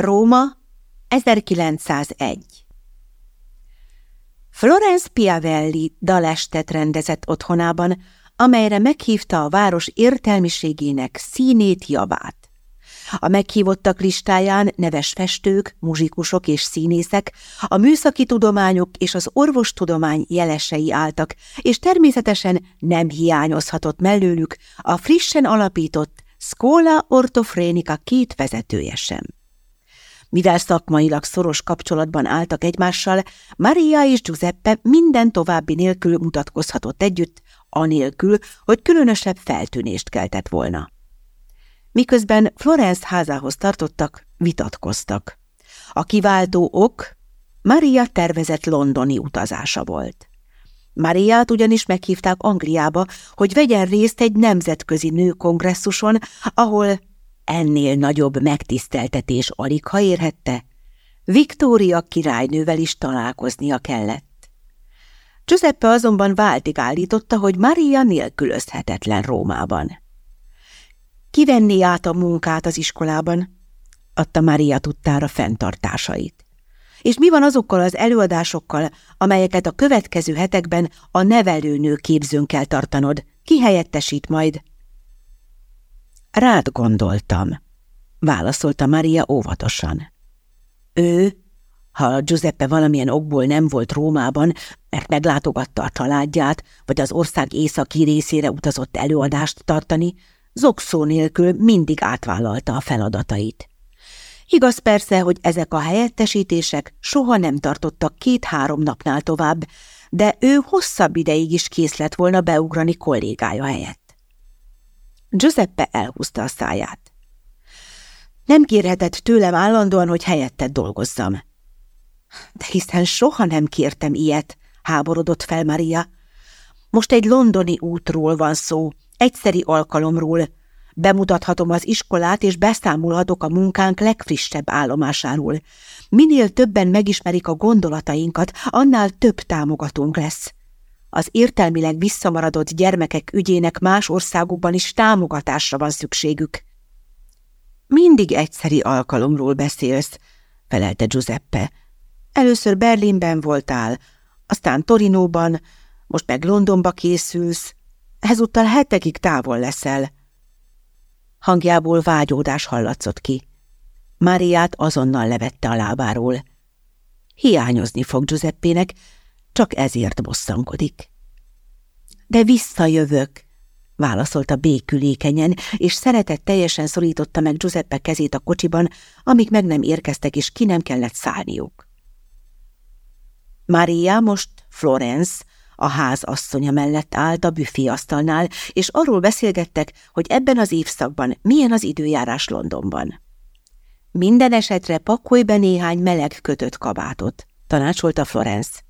Róma, 1901 Florence Piavelli dalestet rendezett otthonában, amelyre meghívta a város értelmiségének színét javát. A meghívottak listáján neves festők, muzsikusok és színészek, a műszaki tudományok és az orvostudomány jelesei álltak, és természetesen nem hiányozhatott mellőlük a frissen alapított Scola Ortofrénika két vezetője sem. Mivel szakmailag szoros kapcsolatban álltak egymással, Maria és Giuseppe minden további nélkül mutatkozhatott együtt, anélkül, hogy különösebb feltűnést keltett volna. Miközben Florence házához tartottak, vitatkoztak. A kiváltó ok Maria tervezett londoni utazása volt. Mariát ugyanis meghívták Angliába, hogy vegyen részt egy nemzetközi nőkongresszuson, ahol ennél nagyobb megtiszteltetés alig ha érhette, Viktória királynővel is találkoznia kellett. Giuseppe azonban váltig állította, hogy Maria nélkülözhetetlen Rómában. Kivenni át a munkát az iskolában, adta Maria tudtára fenntartásait. És mi van azokkal az előadásokkal, amelyeket a következő hetekben a nevelőnő képzőn kell tartanod? Ki helyettesít majd? Rád gondoltam, válaszolta Maria óvatosan. Ő, ha Giuseppe valamilyen okból nem volt Rómában, mert meglátogatta a családját, vagy az ország északi részére utazott előadást tartani, zokszó nélkül mindig átvállalta a feladatait. Igaz persze, hogy ezek a helyettesítések soha nem tartottak két-három napnál tovább, de ő hosszabb ideig is kész lett volna beugrani kollégája helyett. Giuseppe elhúzta a száját. Nem kérhetett tőlem állandóan, hogy helyetted dolgozzam. De hiszen soha nem kértem ilyet, háborodott fel Maria. Most egy londoni útról van szó, egyszeri alkalomról. Bemutathatom az iskolát, és beszámolhatok a munkánk legfrissebb állomásáról. Minél többen megismerik a gondolatainkat, annál több támogatónk lesz. Az értelmileg visszamaradott gyermekek ügyének más országokban is támogatásra van szükségük. Mindig egyszeri alkalomról beszélsz, felelte Giuseppe. Először Berlinben voltál, aztán Torinóban, most meg Londonba készülsz, ezúttal hetekig távol leszel. Hangjából vágyódás hallatszott ki. Máriát azonnal levette a lábáról. Hiányozni fog Giuseppének, csak ezért bosszankodik. De visszajövök, válaszolta békülékenyen, és szeretett teljesen szorította meg Giuseppe kezét a kocsiban, amíg meg nem érkeztek, és ki nem kellett szállniuk. Mária most Florence, a ház asszonya mellett állt a asztalnál, és arról beszélgettek, hogy ebben az évszakban milyen az időjárás Londonban. Minden esetre pakolj be néhány meleg kötött kabátot, tanácsolta Florence.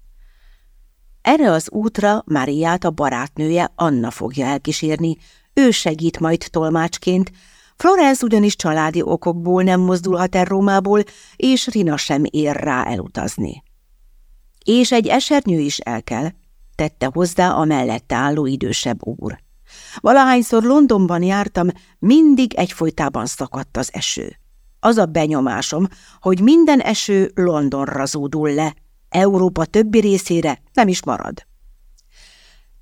Erre az útra Máriát a barátnője Anna fogja elkísérni, ő segít majd tolmácsként, Florence ugyanis családi okokból nem mozdulhat el Rómából, és Rina sem ér rá elutazni. És egy esernyő is el kell, tette hozzá a mellette álló idősebb úr. Valahányszor Londonban jártam, mindig egyfolytában szakadt az eső. Az a benyomásom, hogy minden eső Londonra zúdul le, Európa többi részére nem is marad.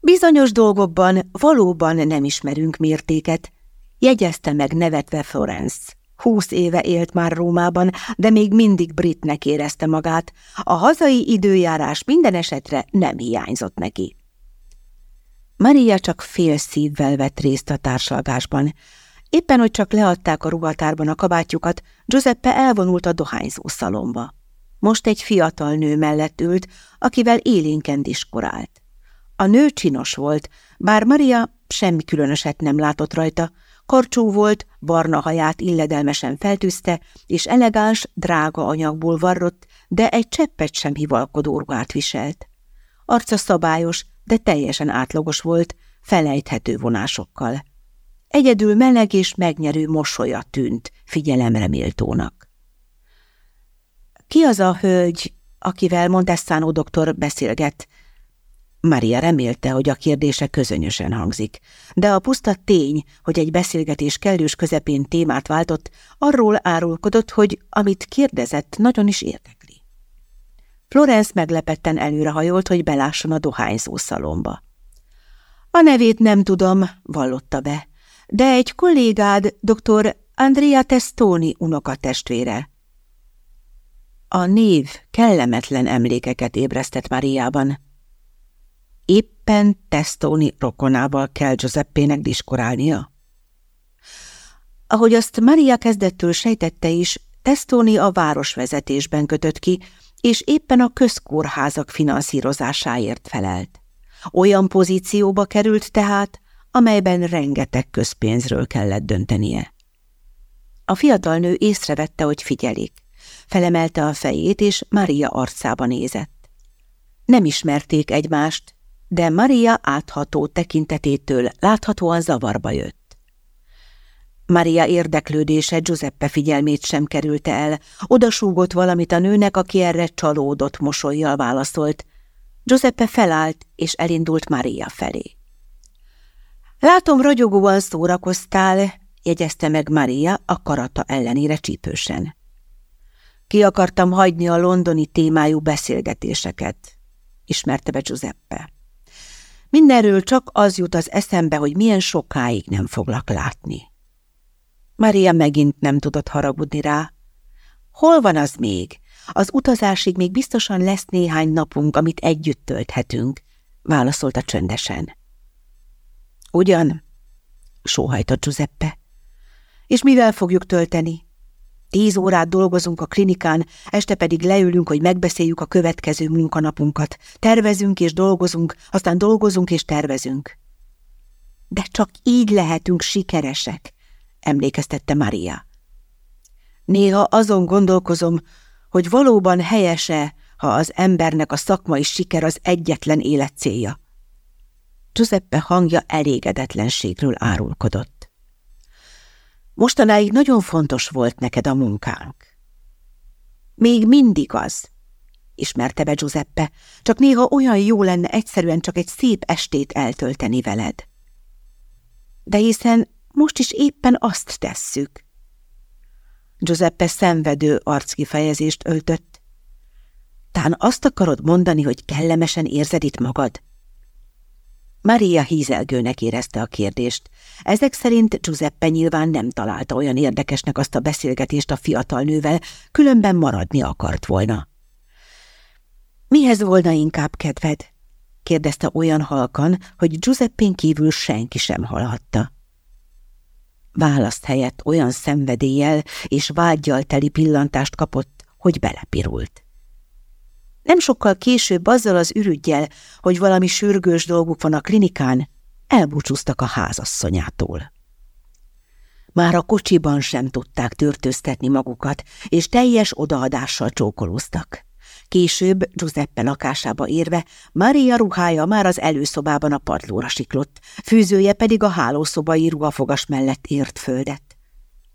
Bizonyos dolgokban valóban nem ismerünk mértéket, jegyezte meg nevetve Florence. Húsz éve élt már Rómában, de még mindig britnek érezte magát. A hazai időjárás minden esetre nem hiányzott neki. Maria csak fél szívvel vett részt a társalgásban. Éppen, hogy csak leadták a ruhatárban a kabátjukat, Giuseppe elvonult a dohányzó szalomba. Most egy fiatal nő mellett ült, akivel élénken diskorált. A nő csinos volt, bár Maria semmi különöset nem látott rajta, Karcsú volt, barna haját illedelmesen feltűzte, és elegáns, drága anyagból varrott, de egy cseppet sem hivalkodó ruhát viselt. Arca szabályos, de teljesen átlagos volt, felejthető vonásokkal. Egyedül meleg és megnyerő mosolya tűnt figyelemre méltónak. Ki az a hölgy, akivel Montessano doktor beszélget? Maria remélte, hogy a kérdése közönösen hangzik, de a puszta tény, hogy egy beszélgetés kellős közepén témát váltott, arról árulkodott, hogy amit kérdezett, nagyon is érdekli. Florence meglepetten előrehajolt, hogy belásson a dohányzó szalomba. A nevét nem tudom, vallotta be, de egy kollégád, dr. Andrea Testoni unokatestvére. A név kellemetlen emlékeket ébresztett Mariában. Éppen Testoni rokonával kell Giuseppének diskorálnia? Ahogy azt Maria kezdettől sejtette is, Testoni a városvezetésben kötött ki, és éppen a közkórházak finanszírozásáért felelt. Olyan pozícióba került tehát, amelyben rengeteg közpénzről kellett döntenie. A fiatal nő észrevette, hogy figyelik. Felemelte a fejét, és Maria arcába nézett. Nem ismerték egymást, de Maria átható tekintetétől láthatóan zavarba jött. Maria érdeklődése Giuseppe figyelmét sem kerülte el, odasúgott valamit a nőnek, aki erre csalódott mosolyjal válaszolt. Giuseppe felállt, és elindult Maria felé. Látom, ragyogóan szórakoztál, jegyezte meg Maria a karata ellenére csípősen. Ki akartam hagyni a londoni témájú beszélgetéseket, ismerte be Giuseppe. Mindenről csak az jut az eszembe, hogy milyen sokáig nem foglak látni. Maria megint nem tudott haragudni rá. Hol van az még? Az utazásig még biztosan lesz néhány napunk, amit együtt tölthetünk, válaszolta csöndesen. Ugyan? sóhajtott Giuseppe. És mivel fogjuk tölteni? Tíz órát dolgozunk a klinikán, este pedig leülünk, hogy megbeszéljük a következő munkanapunkat. Tervezünk és dolgozunk, aztán dolgozunk és tervezünk. De csak így lehetünk sikeresek, emlékeztette Maria. Néha azon gondolkozom, hogy valóban helyese, ha az embernek a szakmai siker az egyetlen élet célja. Giuseppe hangja elégedetlenségről árulkodott. Mostanáig nagyon fontos volt neked a munkánk. Még mindig az, ismerte be Giuseppe, csak néha olyan jó lenne egyszerűen csak egy szép estét eltölteni veled. De hiszen most is éppen azt tesszük. Giuseppe szenvedő arckifejezést öltött. Tán azt akarod mondani, hogy kellemesen érzed itt magad? Maria hízelgőnek érezte a kérdést. Ezek szerint Giuseppe nyilván nem találta olyan érdekesnek azt a beszélgetést a fiatal nővel, különben maradni akart volna. Mihez volna inkább kedved? kérdezte olyan halkan, hogy Giuseppén kívül senki sem hallhatta. Választ helyett olyan szenvedéllyel és vágyjal teli pillantást kapott, hogy belepirult. Nem sokkal később azzal az ürügyjel, hogy valami sürgős dolguk van a klinikán, elbúcsúztak a házasszonyától. Már a kocsiban sem tudták törtöztetni magukat, és teljes odaadással csókolóztak. Később, Giuseppe lakásába érve, Maria ruhája már az előszobában a padlóra siklott, fűzője pedig a hálószobai ruhafogas mellett ért földet.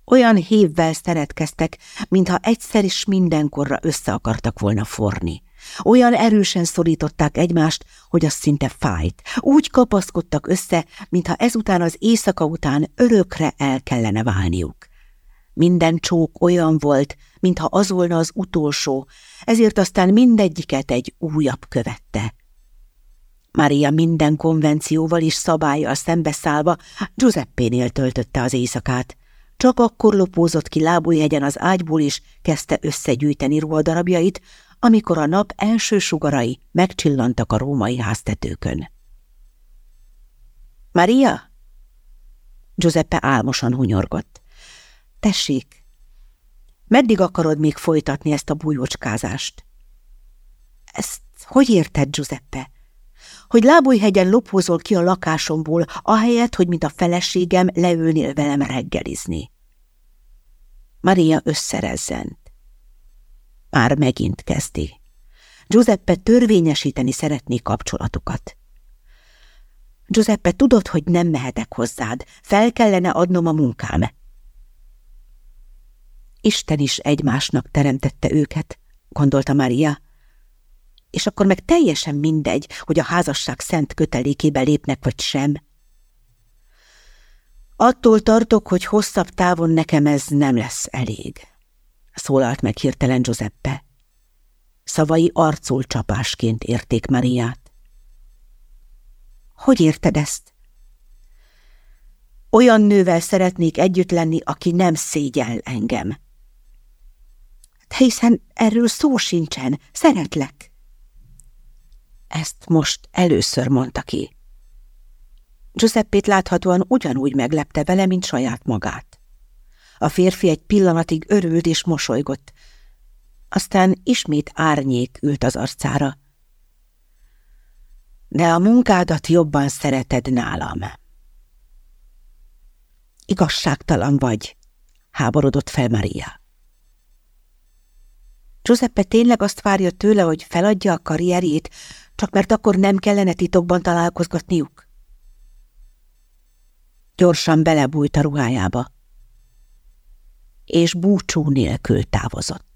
Olyan hívvel szeretkeztek, mintha egyszer is mindenkorra össze akartak volna forni. Olyan erősen szorították egymást, hogy az szinte fájt. Úgy kapaszkodtak össze, mintha ezután az éjszaka után örökre el kellene válniuk. Minden csók olyan volt, mintha az volna az utolsó, ezért aztán mindegyiket egy újabb követte. Maria minden konvencióval és szabálya szembeszállva Giuseppénél töltötte az éjszakát. Csak akkor lopózott ki lábújhegyen az ágyból is kezdte összegyűjteni ruhadarabjait, amikor a nap első sugarai megcsillantak a római háztetőkön. Maria? Giuseppe álmosan hunyorgott. Tessék, meddig akarod még folytatni ezt a bújócskázást? Ezt hogy érted, Giuseppe? Hogy lábújhegyen lopózol ki a lakásomból, ahelyett, hogy mint a feleségem leülnél velem reggelizni. Maria összerezzent. Már megint kezdi. Giuseppe törvényesíteni szeretné kapcsolatukat. Giuseppe, tudod, hogy nem mehetek hozzád. Fel kellene adnom a munkám. Isten is egymásnak teremtette őket, gondolta Maria. és akkor meg teljesen mindegy, hogy a házasság szent kötelékébe lépnek vagy sem. Attól tartok, hogy hosszabb távon nekem ez nem lesz elég, szólalt meg hirtelen Giuseppe. Szavai arcul csapásként érték Mariát. Hogy érted ezt? Olyan nővel szeretnék együtt lenni, aki nem szégyel engem. Hát hiszen erről szó sincsen, szeretlek. Ezt most először mondta ki. Giuseppét láthatóan ugyanúgy meglepte vele, mint saját magát. A férfi egy pillanatig örült és mosolygott, aztán ismét árnyék ült az arcára. De a munkádat jobban szereted nálam. Igazságtalan vagy, háborodott fel Maria. Giuseppe tényleg azt várja tőle, hogy feladja a karrierjét, csak mert akkor nem kellene titokban találkozgatniuk? Gyorsan belebújt a ruhájába, és búcsú nélkül távozott.